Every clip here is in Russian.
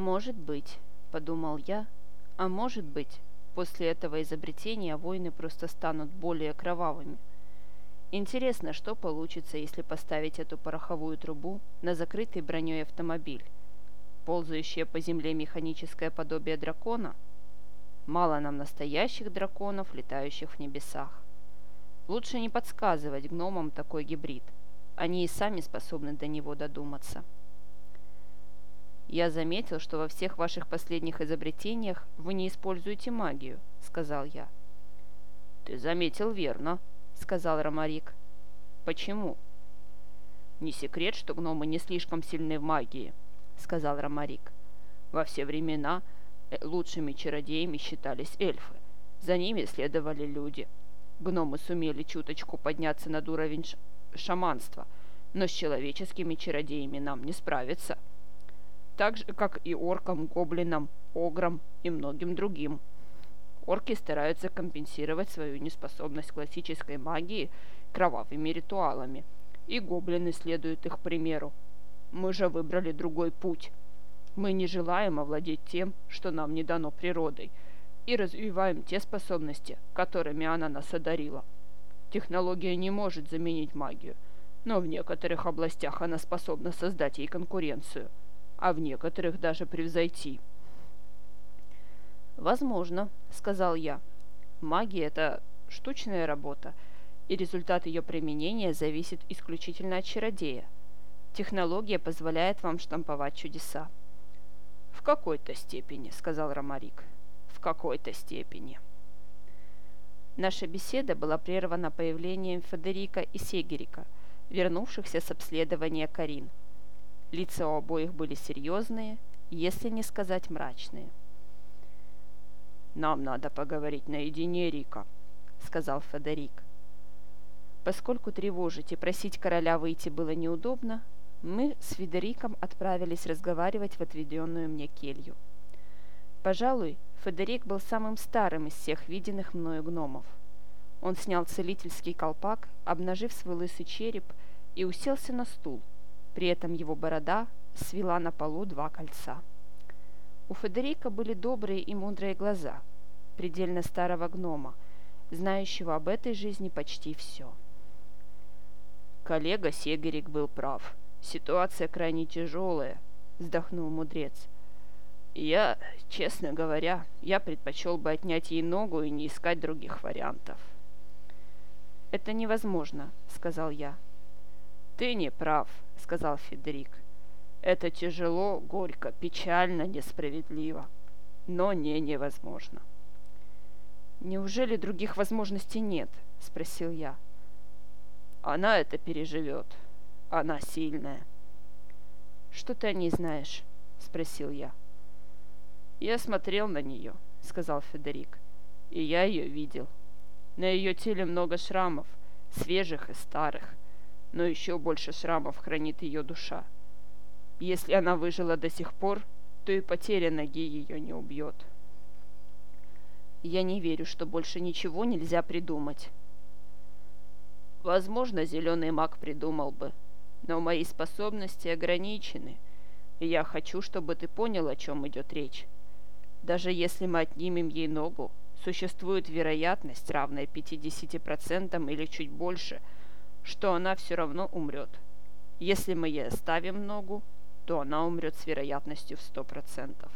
«Может быть», — подумал я, — «а может быть, после этого изобретения войны просто станут более кровавыми». Интересно, что получится, если поставить эту пороховую трубу на закрытый броней автомобиль? Ползающее по земле механическое подобие дракона? Мало нам настоящих драконов, летающих в небесах. Лучше не подсказывать гномам такой гибрид. Они и сами способны до него додуматься. «Я заметил, что во всех ваших последних изобретениях вы не используете магию», — сказал я. «Ты заметил верно», — сказал Ромарик. «Почему?» «Не секрет, что гномы не слишком сильны в магии», — сказал Ромарик. «Во все времена э, лучшими чародеями считались эльфы. За ними следовали люди. Гномы сумели чуточку подняться над уровень шаманства, но с человеческими чародеями нам не справиться» так же, как и оркам, гоблинам, ограм и многим другим. Орки стараются компенсировать свою неспособность классической магии кровавыми ритуалами, и гоблины следуют их примеру. Мы же выбрали другой путь. Мы не желаем овладеть тем, что нам не дано природой, и развиваем те способности, которыми она нас одарила. Технология не может заменить магию, но в некоторых областях она способна создать ей конкуренцию – а в некоторых даже превзойти. «Возможно», — сказал я. «Магия — это штучная работа, и результат ее применения зависит исключительно от чародея. Технология позволяет вам штамповать чудеса». «В какой-то степени», — сказал Ромарик. «В какой-то степени». Наша беседа была прервана появлением Федерика и Сегерика, вернувшихся с обследования Карин — Лица у обоих были серьезные, если не сказать мрачные. «Нам надо поговорить наедине, Рика», — сказал Федерик. Поскольку тревожить и просить короля выйти было неудобно, мы с Федериком отправились разговаривать в отведенную мне келью. Пожалуй, Федерик был самым старым из всех виденных мною гномов. Он снял целительский колпак, обнажив свой лысый череп, и уселся на стул, при этом его борода свела на полу два кольца. У Федерика были добрые и мудрые глаза, предельно старого гнома, знающего об этой жизни почти все. «Коллега Сегерик был прав. Ситуация крайне тяжелая», — вздохнул мудрец. «Я, честно говоря, я предпочел бы отнять ей ногу и не искать других вариантов». «Это невозможно», — сказал я. «Ты не прав», — сказал Федерик. «Это тяжело, горько, печально, несправедливо, но не невозможно». «Неужели других возможностей нет?» — спросил я. «Она это переживет. Она сильная». «Что ты о ней знаешь?» — спросил я. «Я смотрел на нее», — сказал Федерик. «И я ее видел. На ее теле много шрамов, свежих и старых но еще больше шрамов хранит ее душа. Если она выжила до сих пор, то и потеря ноги ее не убьет. Я не верю, что больше ничего нельзя придумать. Возможно, зеленый маг придумал бы, но мои способности ограничены, и я хочу, чтобы ты понял, о чем идет речь. Даже если мы отнимем ей ногу, существует вероятность, равная 50% или чуть больше – что она все равно умрет. Если мы ей оставим ногу, то она умрет с вероятностью в сто процентов.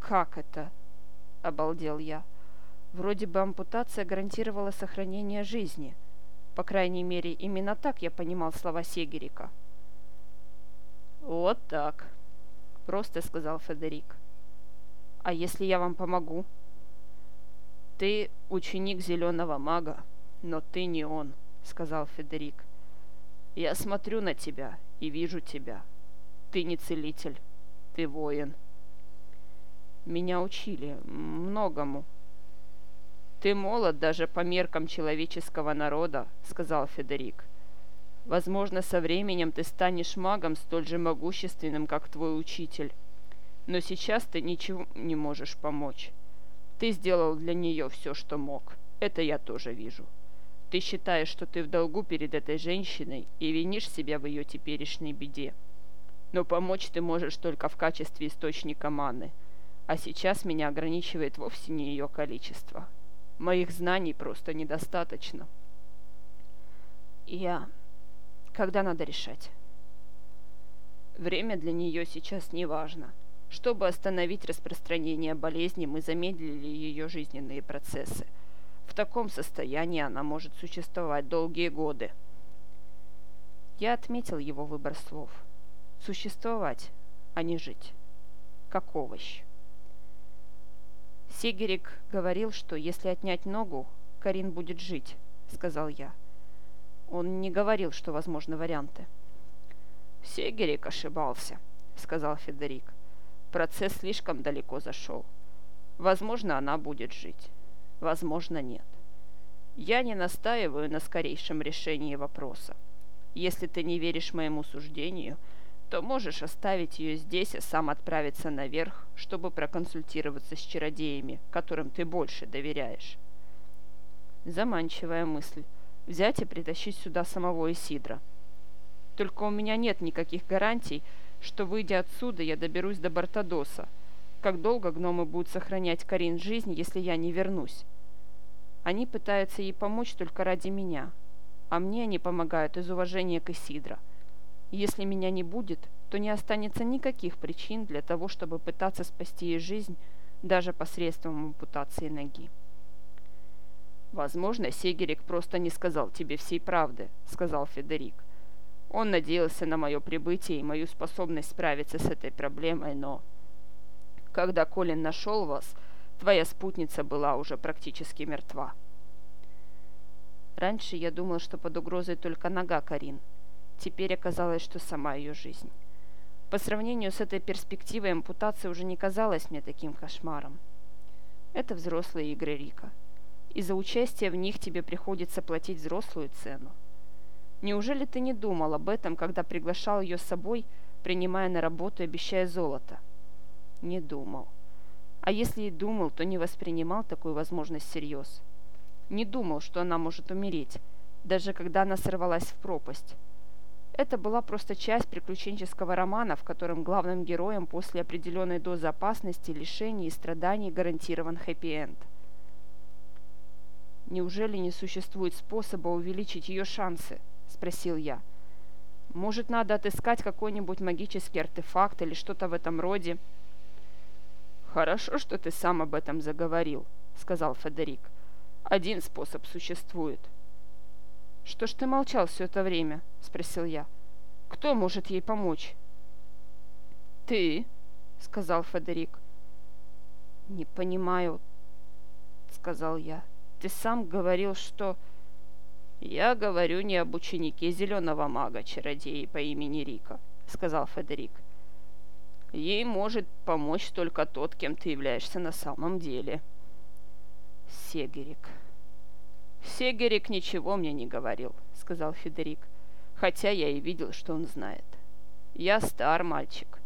«Как это?» – обалдел я. «Вроде бы ампутация гарантировала сохранение жизни. По крайней мере, именно так я понимал слова Сегерика». «Вот так», – просто сказал Федерик. «А если я вам помогу?» «Ты ученик зеленого мага, но ты не он» сказал Федерик. «Я смотрю на тебя и вижу тебя. Ты не целитель, ты воин». «Меня учили многому». «Ты молод даже по меркам человеческого народа», — сказал Федерик. «Возможно, со временем ты станешь магом столь же могущественным, как твой учитель. Но сейчас ты ничего не можешь помочь. Ты сделал для нее все, что мог. Это я тоже вижу». Ты считаешь, что ты в долгу перед этой женщиной и винишь себя в ее теперешней беде. Но помочь ты можешь только в качестве источника маны. А сейчас меня ограничивает вовсе не ее количество. Моих знаний просто недостаточно. Я... Когда надо решать? Время для нее сейчас не важно. Чтобы остановить распространение болезни, мы замедлили ее жизненные процессы. В таком состоянии она может существовать долгие годы. Я отметил его выбор слов. Существовать, а не жить. Как овощ. Сигерик говорил, что если отнять ногу, Карин будет жить, сказал я. Он не говорил, что возможны варианты. Сигерик ошибался, сказал Федерик. Процесс слишком далеко зашел. Возможно, она будет жить. Возможно, нет. Я не настаиваю на скорейшем решении вопроса. Если ты не веришь моему суждению, то можешь оставить ее здесь, а сам отправиться наверх, чтобы проконсультироваться с чародеями, которым ты больше доверяешь. Заманчивая мысль. Взять и притащить сюда самого Исидра. Только у меня нет никаких гарантий, что, выйдя отсюда, я доберусь до Бартадоса. Как долго гномы будут сохранять Карин жизнь, если я не вернусь? Они пытаются ей помочь только ради меня, а мне они помогают из уважения к Исидро. Если меня не будет, то не останется никаких причин для того, чтобы пытаться спасти ей жизнь даже посредством ампутации ноги. «Возможно, Сегерик просто не сказал тебе всей правды», — сказал Федерик. Он надеялся на мое прибытие и мою способность справиться с этой проблемой, но... Когда Колин нашел вас, твоя спутница была уже практически мертва. Раньше я думал, что под угрозой только нога Карин. Теперь оказалось, что сама ее жизнь. По сравнению с этой перспективой ампутация уже не казалась мне таким кошмаром. Это взрослые игры Рика. И за участие в них тебе приходится платить взрослую цену. Неужели ты не думал об этом, когда приглашал ее с собой, принимая на работу и обещая золото? Не думал. А если и думал, то не воспринимал такую возможность всерьез. Не думал, что она может умереть, даже когда она сорвалась в пропасть. Это была просто часть приключенческого романа, в котором главным героем после определенной дозы опасности, лишений и страданий гарантирован хэппи-энд. Неужели не существует способа увеличить ее шансы? – спросил я. «Может, надо отыскать какой-нибудь магический артефакт или что-то в этом роде?» «Хорошо, что ты сам об этом заговорил», — сказал Федерик. «Один способ существует». «Что ж ты молчал все это время?» — спросил я. «Кто может ей помочь?» «Ты», — сказал Федерик. «Не понимаю», — сказал я. «Ты сам говорил, что...» «Я говорю не об ученике зеленого мага-чародея по имени Рика», — сказал Федерик. «Ей может помочь только тот, кем ты являешься на самом деле». «Сегерик». «Сегерик ничего мне не говорил», — сказал Федерик, хотя я и видел, что он знает. «Я стар мальчик.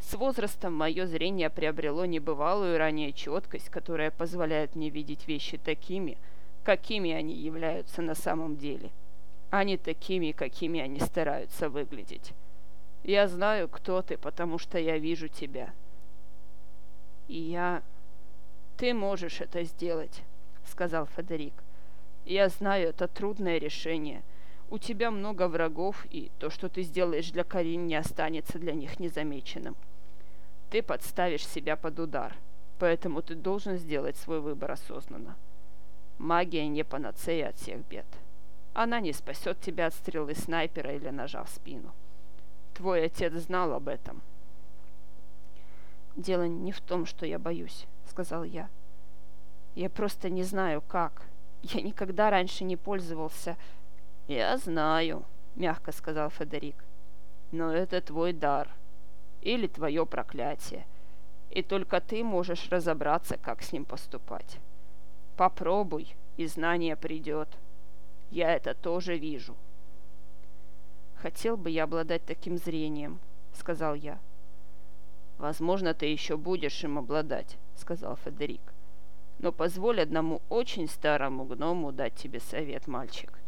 С возрастом мое зрение приобрело небывалую ранее четкость, которая позволяет мне видеть вещи такими, — какими они являются на самом деле, а не такими, какими они стараются выглядеть. Я знаю, кто ты, потому что я вижу тебя. И я... Ты можешь это сделать, сказал Федерик. Я знаю, это трудное решение. У тебя много врагов, и то, что ты сделаешь для Карин, не останется для них незамеченным. Ты подставишь себя под удар, поэтому ты должен сделать свой выбор осознанно. Магия не панацея от всех бед. Она не спасет тебя от стрелы снайпера или ножа в спину. Твой отец знал об этом. «Дело не в том, что я боюсь», — сказал я. «Я просто не знаю, как. Я никогда раньше не пользовался...» «Я знаю», — мягко сказал Федерик. «Но это твой дар. Или твое проклятие. И только ты можешь разобраться, как с ним поступать». Попробуй, и знание придет. Я это тоже вижу. Хотел бы я обладать таким зрением, сказал я. Возможно, ты еще будешь им обладать, сказал Федерик. Но позволь одному очень старому гному дать тебе совет, мальчик.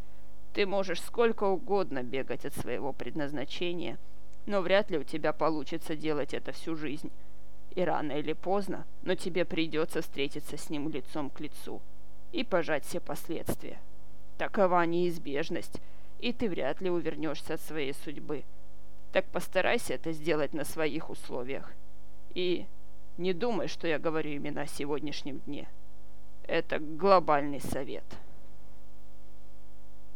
Ты можешь сколько угодно бегать от своего предназначения, Но вряд ли у тебя получится делать это всю жизнь. И рано или поздно, но тебе придется встретиться с ним лицом к лицу и пожать все последствия. Такова неизбежность, и ты вряд ли увернешься от своей судьбы. Так постарайся это сделать на своих условиях. И не думай, что я говорю именно о сегодняшнем дне. Это глобальный совет».